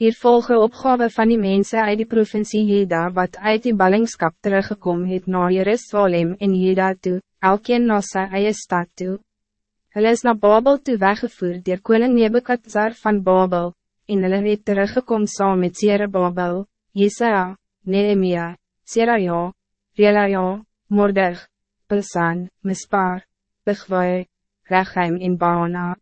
Hier volgen opgave van die mensen uit die provincie Jeda wat uit die ballingskap teruggekom het na Jerusalem en Jeda toe, elkeen na sy eie stad toe. Hulle is na Babel toe weggevoerd dier koning Nebukadzar van Babel, en hulle het teruggekom saam met Babel, Jesaja, Nehemia, Seraja, Relaja, Mordeg, Pilsan, Mispar, Begwai, Rechem en Baana.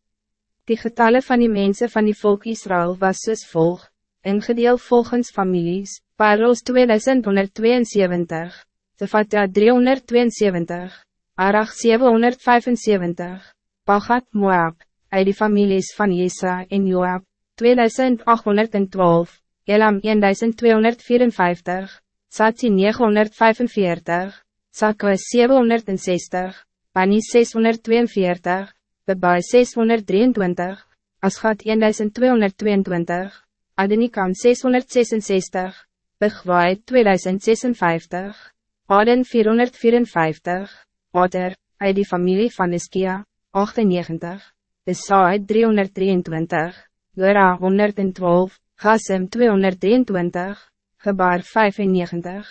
Die getallen van die mensen van die volk Israël was soos volg, ingedeeld volgens families, Paros 2172, Tefatia 372, Arach 775, Pagat Moab, uit die families van Jesa en Joab, 2812, Elam 1254, Sati 945, Sakwe 760, Bani 642, Bebai 623, Asgat 1222, Adenikam 666, Begwaai 2056, Aden 454, Ader, uit die familie van Iskia, 98, Besaai 323, Gora 112, Gassem 223, Gebaar 95.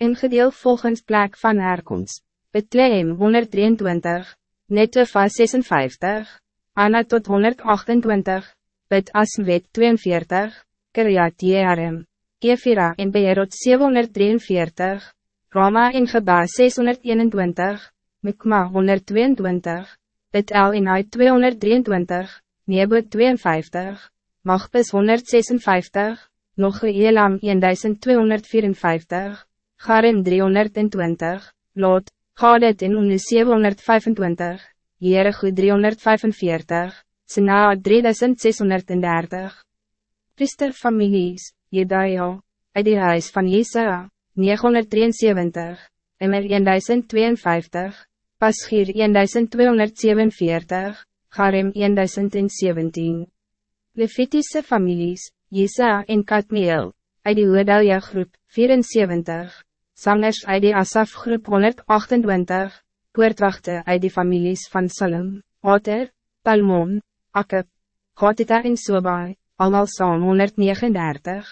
Ingedeel volgens plek van herkomst, Betlehem 123, Nettofa 56, Anna tot 128, Bet Aswet 42, Kiryat Jearim, Kefira en Beerot 743, Rama en Geba 621, Mikma 122, Bet El en Ai 223, Nebo 52, Magbis 156, Nog Elam 1254, Garim 320, Lot, Gadet en Unu 725, Jerego 345, Sena 3630. Priesterfamilies, Jedaja, uit die huis van Jesaja, 973, Immer 1052, Paschir 1247, Garem 1017. Levitische families, Jesaja en Katmeel, uit die Hoedelja groep, 74 sangers uit die Asaf groep 128, poortwachte uit die families van Salem, Oter, Talmon, Akib, Gotita en Sobai, allemaal saam 139.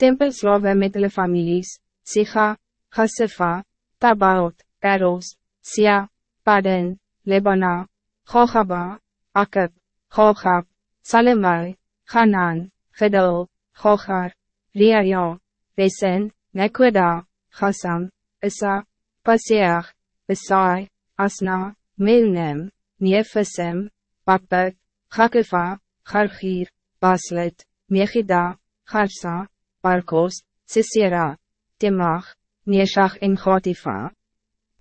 Tempelslawe met hulle families, Siga, Gasifa, Tabaot, Eros, Sia, Paden, Lebana, Gogaba, Akib, Gogab, Salemai, Ganan, Gedul, Gogar, Riaja, Resen, Nekoda, Gassam, Issa, Paseach, Besai, Asna, Milnem, Neefisem, Papik, Gakifa, Gargir, Baslet, Megida, Garsa, Barkos, Sisera, Temach, Neeshach en Gatifa.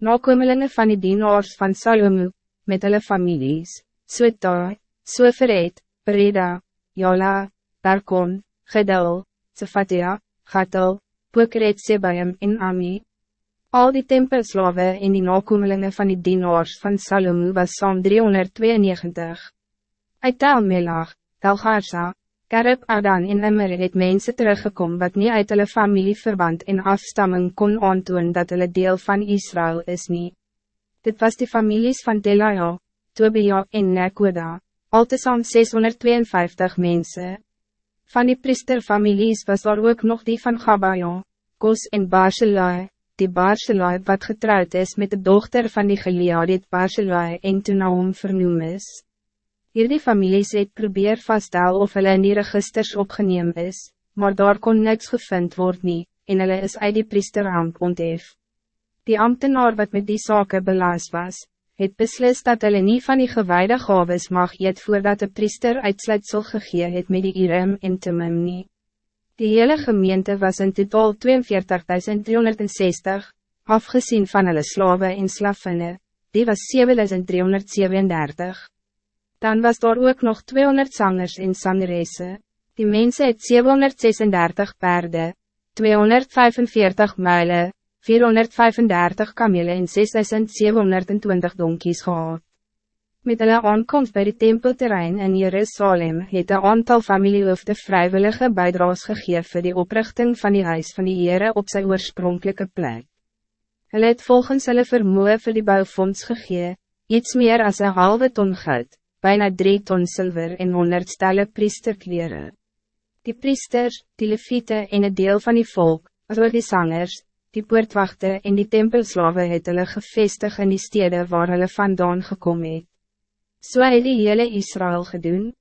Nakomelinge van die dienaars van Salomo, met hulle families, Sotai, Soferet, Breda, Jola, Darkon, Gedul, Sefatia, Gatel, Pokeret Sebaim en Ami. Al die tempelslawe en die nakomelinge van die dienaars van Salomo was saam 392. Uit Telmelag, Telgarsa, Karib Adan en Immer het mense teruggekom wat niet uit hulle familieverband en afstamming kon aantoon dat hulle deel van Israël is niet. Dit was die families van Delaja, Tobia en Nekoda, altesaam 652 mensen. Van die priesterfamilies was daar ook nog die van Gabayon, Kos en Barselai, die Barselai wat getrouwd is met de dochter van die Geliadit Barselai en toen na hom vernoem is. Hierdie families het probeer vaststel of hulle in die registers opgeneem is, maar daar kon niks gevind word nie, en hulle is uit die priesterambt onthef. Die ambtenaar wat met die zaken belaas was, het beslis dat hulle nie van die gewijde gaves mag eet voordat de priester uitsluitsel gegee het met die Irem en Tumim nie. Die hele gemeente was in totaal 42.360, afgezien van hulle slawe en slavinne, die was 7.337. Dan was daar ook nog 200 zangers en zangeresse. Die mensen het 736 paarden, 245 muilen, 435 kamele en 6720 donkies gehad. Met hulle aankomst bij de tempelterrein in Jerusalem het een aantal familiehoofde vrijwillige bijdraes gegeven voor de oprichting van die huis van die Heere op zijn oorspronkelijke plek. Hulle het volgens hulle vermoe vir die bouwfonds gegee, iets meer als een halve ton goud, bijna drie ton zilver en honderd stelle priesterkleren. Die priesters, die leviete en een deel van die volk, als die zangers, die poortwachten en die tempelslawe het hulle gevestig in die steden waar hulle vandaan gekom het. So het die hele Israël gedoen,